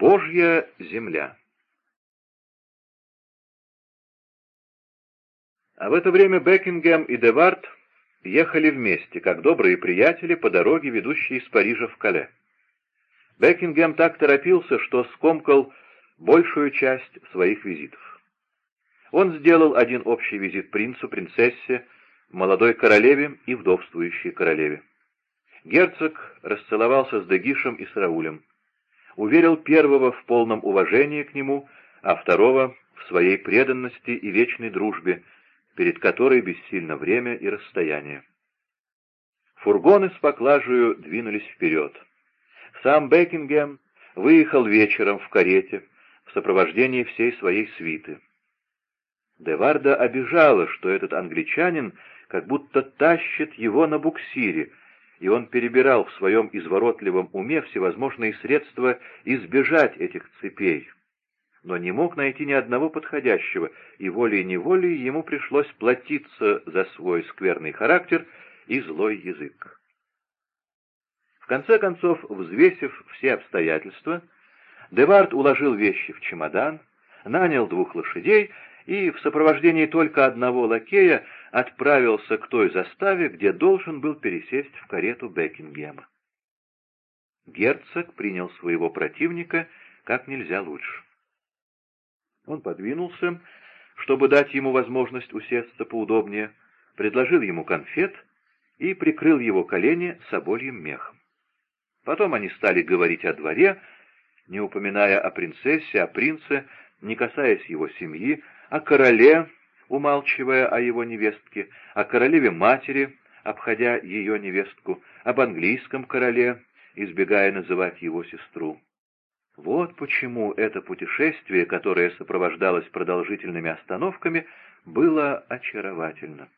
Божья земля А в это время Бекингем и Девард ехали вместе, как добрые приятели, по дороге, ведущей из Парижа в Кале. Бекингем так торопился, что скомкал большую часть своих визитов. Он сделал один общий визит принцу, принцессе, молодой королеве и вдовствующей королеве. Герцог расцеловался с Дегишем и с Раулем. Уверил первого в полном уважении к нему, а второго в своей преданности и вечной дружбе, перед которой бессильно время и расстояние. Фургоны с поклажею двинулись вперед. Сам Бекингем выехал вечером в карете в сопровождении всей своей свиты. Деварда обижала, что этот англичанин как будто тащит его на буксире, и он перебирал в своем изворотливом уме всевозможные средства избежать этих цепей но не мог найти ни одного подходящего, и волей-неволей ему пришлось платиться за свой скверный характер и злой язык. В конце концов, взвесив все обстоятельства, Девард уложил вещи в чемодан, нанял двух лошадей и в сопровождении только одного лакея отправился к той заставе, где должен был пересесть в карету Бекингема. Герцог принял своего противника как нельзя лучше. Он подвинулся, чтобы дать ему возможность усесться поудобнее, предложил ему конфет и прикрыл его колени собольем мехом. Потом они стали говорить о дворе, не упоминая о принцессе, о принце, не касаясь его семьи, о короле, умалчивая о его невестке, о королеве-матери, обходя ее невестку, об английском короле, избегая называть его сестру. Вот почему это путешествие, которое сопровождалось продолжительными остановками, было очаровательно.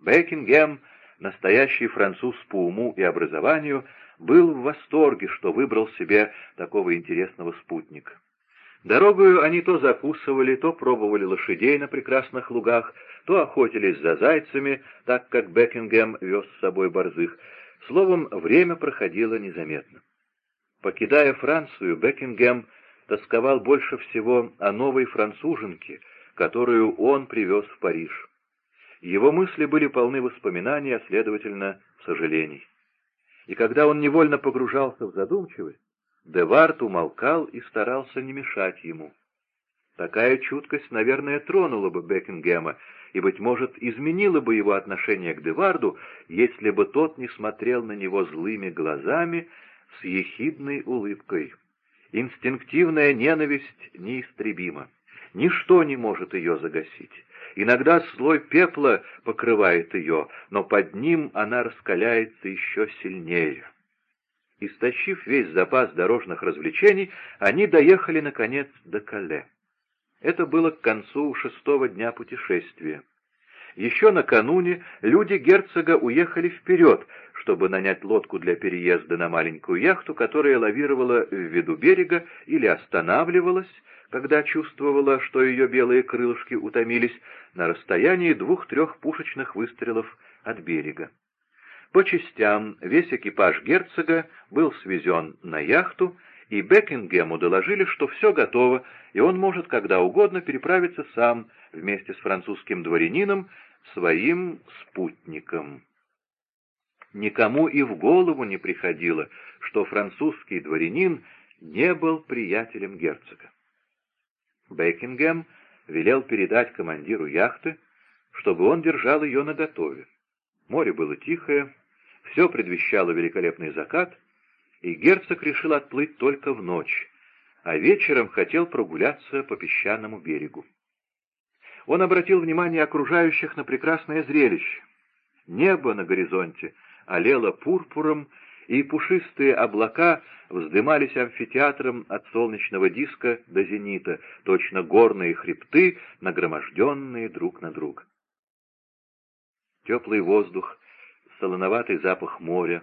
Бекингем, настоящий француз по уму и образованию, был в восторге, что выбрал себе такого интересного спутника. Дорогою они то закусывали, то пробовали лошадей на прекрасных лугах, то охотились за зайцами, так как Бекингем вез с собой борзых. Словом, время проходило незаметно. Покидая Францию, Бекингем тосковал больше всего о новой француженке, которую он привез в Париж. Его мысли были полны воспоминаний, а следовательно, сожалений. И когда он невольно погружался в задумчивость, Девард умолкал и старался не мешать ему. Такая чуткость, наверное, тронула бы Бекингема и, быть может, изменила бы его отношение к Деварду, если бы тот не смотрел на него злыми глазами с ехидной улыбкой. Инстинктивная ненависть неистребима. Ничто не может ее загасить. Иногда слой пепла покрывает ее, но под ним она раскаляется еще сильнее. Истощив весь запас дорожных развлечений, они доехали, наконец, до Кале. Это было к концу шестого дня путешествия. Еще накануне люди герцога уехали вперед, чтобы нанять лодку для переезда на маленькую яхту, которая лавировала в виду берега или останавливалась, когда чувствовала, что ее белые крылышки утомились, на расстоянии двух-трех пушечных выстрелов от берега. По частям весь экипаж герцога был свезен на яхту, и Бекингему доложили, что все готово, и он может когда угодно переправиться сам вместе с французским дворянином своим спутником. Никому и в голову не приходило, что французский дворянин не был приятелем герцога. Бекингем велел передать командиру яхты, чтобы он держал ее наготове. Море было тихое, все предвещало великолепный закат, и герцог решил отплыть только в ночь, а вечером хотел прогуляться по песчаному берегу. Он обратил внимание окружающих на прекрасное зрелище. Небо на горизонте олело пурпуром, и пушистые облака вздымались амфитеатром от солнечного диска до зенита, точно горные хребты, нагроможденные друг на друга. Теплый воздух, солоноватый запах моря,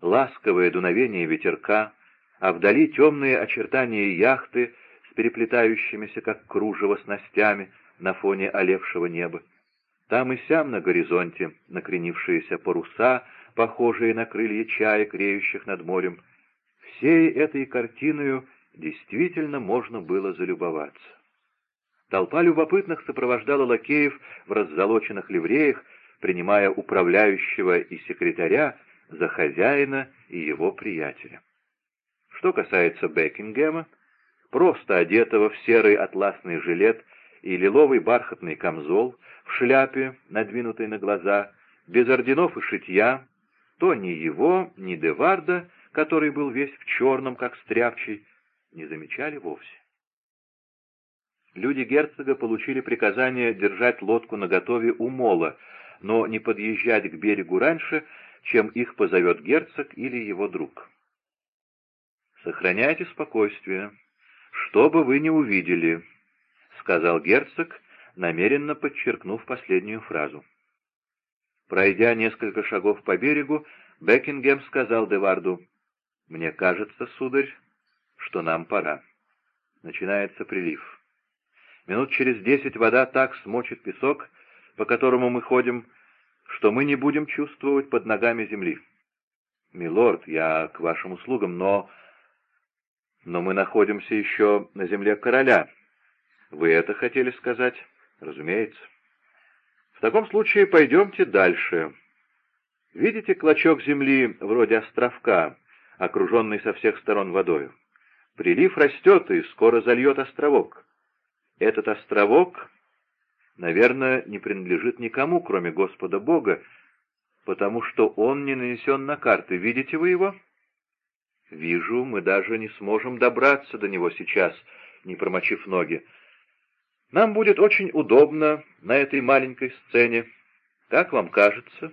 ласковое дуновение ветерка, а вдали темные очертания яхты с переплетающимися, как кружево, снастями — на фоне олевшего неба. Там и сям на горизонте накренившиеся паруса, похожие на крылья чаек, реющих над морем. Всей этой картиною действительно можно было залюбоваться. Толпа любопытных сопровождала лакеев в раззолоченных ливреях, принимая управляющего и секретаря за хозяина и его приятеля. Что касается Бекингема, просто одетого в серый атласный жилет и лиловый бархатный камзол, в шляпе, надвинутой на глаза, без орденов и шитья, то ни его, ни Деварда, который был весь в черном, как стряпчий, не замечали вовсе. Люди герцога получили приказание держать лодку наготове у мола, но не подъезжать к берегу раньше, чем их позовет герцог или его друг. «Сохраняйте спокойствие, что бы вы ни увидели», — сказал герцог, намеренно подчеркнув последнюю фразу. Пройдя несколько шагов по берегу, Бекингем сказал Деварду, «Мне кажется, сударь, что нам пора. Начинается прилив. Минут через десять вода так смочит песок, по которому мы ходим, что мы не будем чувствовать под ногами земли. Милорд, я к вашим услугам, но... Но мы находимся еще на земле короля. Вы это хотели сказать? Разумеется. В таком случае пойдемте дальше. Видите клочок земли вроде островка, окруженный со всех сторон водою? Прилив растет и скоро зальет островок. Этот островок, наверное, не принадлежит никому, кроме Господа Бога, потому что он не нанесен на карты. Видите вы его? Вижу, мы даже не сможем добраться до него сейчас, не промочив ноги. Нам будет очень удобно на этой маленькой сцене. Как вам кажется?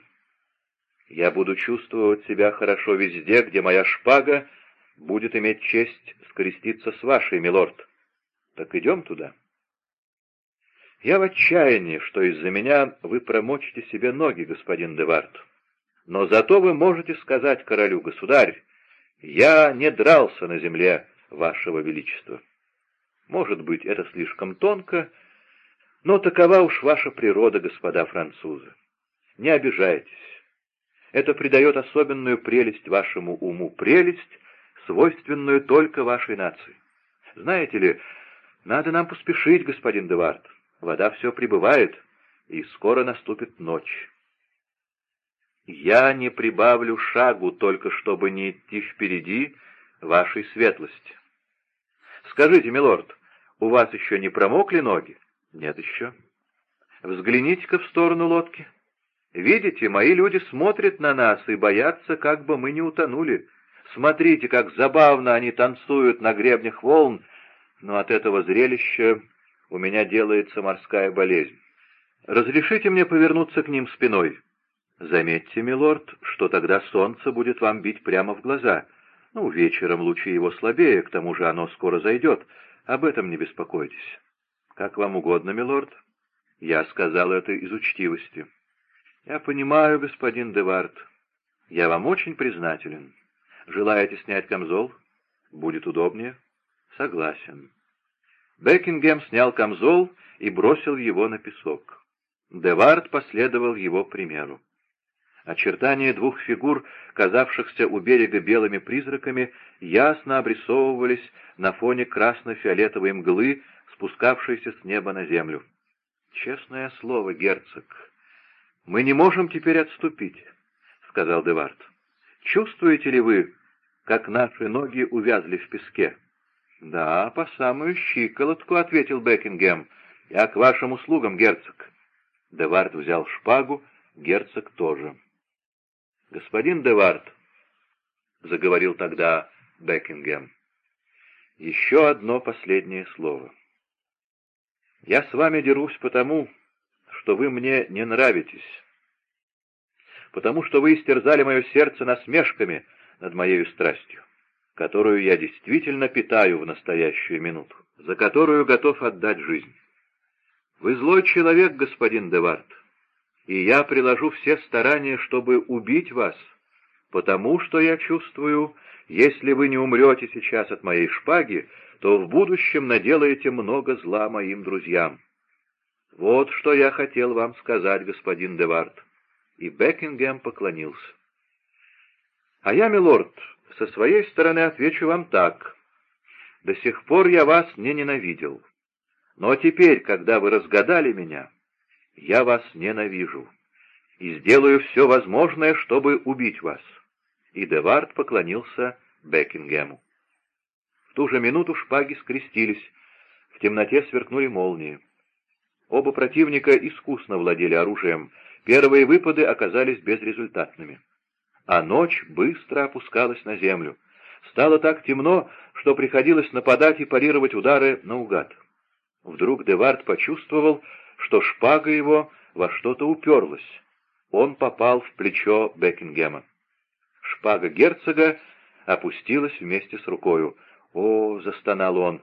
Я буду чувствовать себя хорошо везде, где моя шпага будет иметь честь скреститься с вашей, милорд. Так идем туда. Я в отчаянии, что из-за меня вы промочите себе ноги, господин Девард. Но зато вы можете сказать королю, государь, я не дрался на земле вашего величества. Может быть, это слишком тонко, но такова уж ваша природа, господа французы. Не обижайтесь. Это придает особенную прелесть вашему уму, прелесть, свойственную только вашей нации. Знаете ли, надо нам поспешить, господин Девард. Вода все прибывает, и скоро наступит ночь. Я не прибавлю шагу, только чтобы не идти впереди вашей светлости. Скажите, милорд, у вас еще не промокли ноги? Нет еще. Взгляните-ка в сторону лодки. Видите, мои люди смотрят на нас и боятся, как бы мы не утонули. Смотрите, как забавно они танцуют на гребнях волн, но от этого зрелища у меня делается морская болезнь. Разрешите мне повернуться к ним спиной. Заметьте, милорд, что тогда солнце будет вам бить прямо в глаза. Ну, вечером лучи его слабее, к тому же оно скоро зайдет. Об этом не беспокойтесь. Как вам угодно, милорд. Я сказал это из учтивости. Я понимаю, господин Девард. Я вам очень признателен. Желаете снять камзол? Будет удобнее? Согласен. Бекингем снял камзол и бросил его на песок. Девард последовал его примеру. Очертания двух фигур, казавшихся у берега белыми призраками, ясно обрисовывались на фоне красно-фиолетовой мглы, спускавшейся с неба на землю. «Честное слово, герцог, мы не можем теперь отступить», — сказал Девард. Чувствуете ли вы, как наши ноги увязли в песке?» «Да, по самую щиколотку», — ответил Бекингем. «Я к вашим услугам, герцог». Девард взял шпагу, герцог тоже. «Господин Девард», — заговорил тогда Бекингем, — «еще одно последнее слово. Я с вами дерусь потому, что вы мне не нравитесь» потому что вы истерзали мое сердце насмешками над моей страстью, которую я действительно питаю в настоящую минуту, за которую готов отдать жизнь. Вы злой человек, господин Девард, и я приложу все старания, чтобы убить вас, потому что я чувствую, если вы не умрете сейчас от моей шпаги, то в будущем наделаете много зла моим друзьям. Вот что я хотел вам сказать, господин Девард и Бекингем поклонился. «А я, милорд, со своей стороны отвечу вам так. До сих пор я вас не ненавидел. Но теперь, когда вы разгадали меня, я вас ненавижу и сделаю все возможное, чтобы убить вас». И Девард поклонился Бекингему. В ту же минуту шпаги скрестились, в темноте сверкнули молнии. Оба противника искусно владели оружием, первые выпады оказались безрезультатными. А ночь быстро опускалась на землю. Стало так темно, что приходилось нападать и парировать удары наугад. Вдруг Девард почувствовал, что шпага его во что-то уперлась. Он попал в плечо Бекингема. Шпага герцога опустилась вместе с рукою. «О!» — застонал он.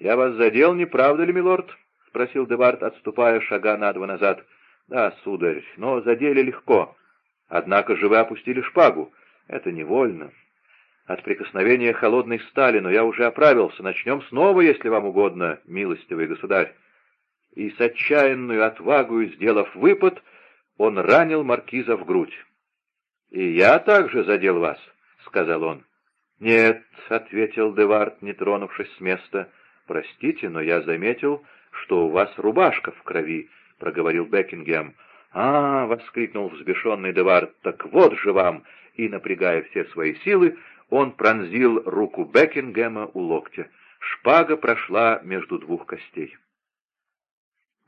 «Я вас задел, не правда ли, милорд?» — спросил Девард, отступая шага на два назад. «Да, сударь, но задели легко. Однако же вы опустили шпагу. Это невольно. От прикосновения холодной стали, но я уже оправился. Начнем снова, если вам угодно, милостивый государь». И с отчаянную отвагою, сделав выпад, он ранил маркиза в грудь. «И я также задел вас», — сказал он. «Нет», — ответил Девард, не тронувшись с места. «Простите, но я заметил, что у вас рубашка в крови», — проговорил Бекингем. «А, — воскликнул взбешенный Девард, — так вот же вам!» И, напрягая все свои силы, он пронзил руку Бекингема у локтя. Шпага прошла между двух костей.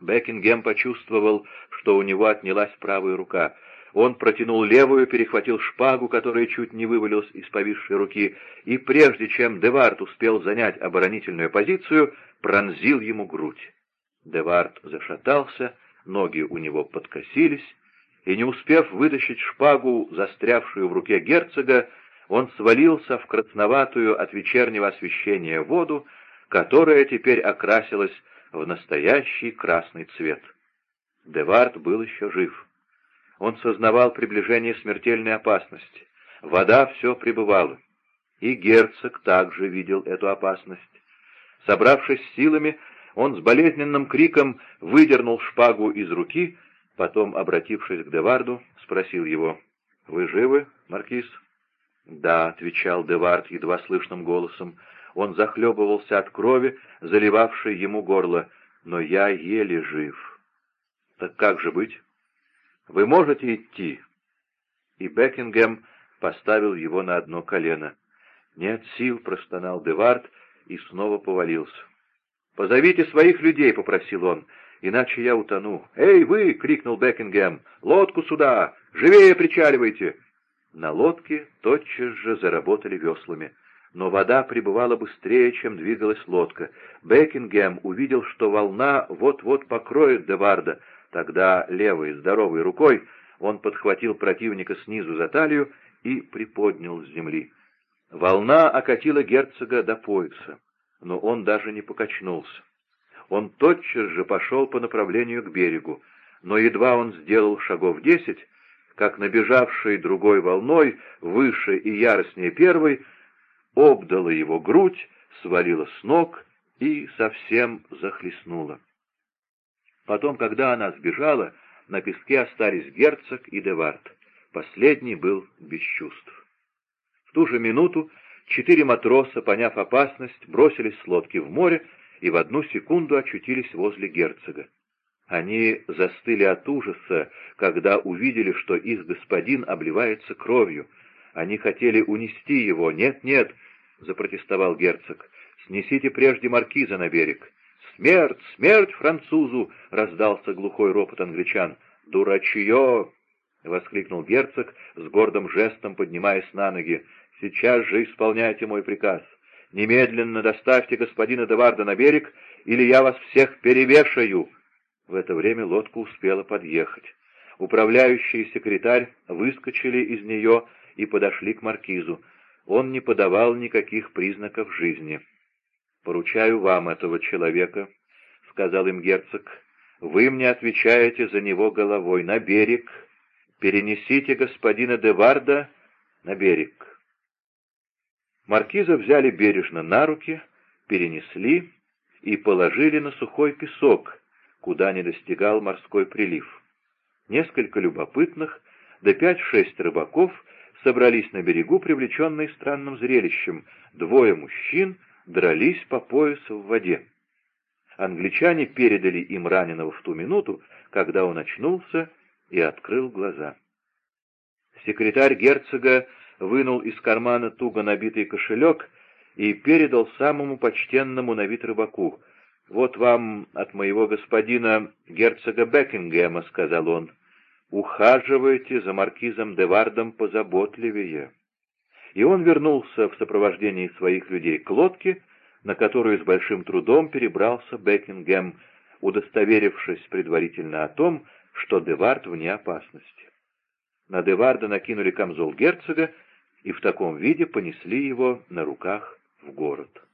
Бекингем почувствовал, что у него отнялась правая рука. Он протянул левую, перехватил шпагу, которая чуть не вывалилась из повисшей руки, и прежде чем Девард успел занять оборонительную позицию, пронзил ему грудь. Девард зашатался, ноги у него подкосились, и, не успев вытащить шпагу, застрявшую в руке герцога, он свалился в красноватую от вечернего освещения воду, которая теперь окрасилась в настоящий красный цвет. Девард был еще жив. Он сознавал приближение смертельной опасности. Вода все пребывала. И герцог также видел эту опасность. Собравшись силами, он с болезненным криком выдернул шпагу из руки, потом, обратившись к Деварду, спросил его, «Вы живы, Маркиз?» «Да», — отвечал Девард едва слышным голосом. Он захлебывался от крови, заливавшей ему горло, «но я еле жив». «Так как же быть?» Вы можете идти?» И Бекингем поставил его на одно колено. «Нет сил», — простонал Девард и снова повалился. «Позовите своих людей», — попросил он, — «иначе я утону». «Эй, вы!» — крикнул Бекингем. «Лодку сюда! Живее причаливайте!» На лодке тотчас же заработали веслами. Но вода прибывала быстрее, чем двигалась лодка. Бекингем увидел, что волна вот-вот покроет Деварда, Тогда левой здоровой рукой он подхватил противника снизу за талию и приподнял с земли. Волна окатила герцога до пояса, но он даже не покачнулся. Он тотчас же пошел по направлению к берегу, но едва он сделал шагов десять, как набежавшей другой волной, выше и яростнее первой, обдала его грудь, свалила с ног и совсем захлестнула. Потом, когда она сбежала, на песке остались герцог и Девард. Последний был без чувств. В ту же минуту четыре матроса, поняв опасность, бросились с лодки в море и в одну секунду очутились возле герцога. Они застыли от ужаса, когда увидели, что их господин обливается кровью. Они хотели унести его. «Нет, нет!» — запротестовал герцог. «Снесите прежде маркиза на берег. «Смерть! Смерть французу!» — раздался глухой ропот англичан. «Дурачье!» — воскликнул герцог, с гордым жестом поднимаясь на ноги. «Сейчас же исполняйте мой приказ. Немедленно доставьте господина Деварда на берег, или я вас всех перевешаю!» В это время лодка успела подъехать. Управляющий и секретарь выскочили из нее и подошли к маркизу. Он не подавал никаких признаков жизни. «Поручаю вам этого человека», — сказал им герцог. «Вы мне отвечаете за него головой. На берег. Перенесите господина Деварда на берег». Маркиза взяли бережно на руки, перенесли и положили на сухой песок, куда не достигал морской прилив. Несколько любопытных, да пять-шесть рыбаков собрались на берегу, привлеченные странным зрелищем. Двое мужчин — дрались по поясу в воде. Англичане передали им раненого в ту минуту, когда он очнулся и открыл глаза. Секретарь герцога вынул из кармана туго набитый кошелек и передал самому почтенному на вид рыбаку. «Вот вам от моего господина герцога Бекингема», — сказал он. «Ухаживайте за маркизом Девардом позаботливее». И он вернулся в сопровождении своих людей к лодке, на которую с большим трудом перебрался Бекингем, удостоверившись предварительно о том, что Девард вне опасности. На Деварда накинули камзол герцога и в таком виде понесли его на руках в город.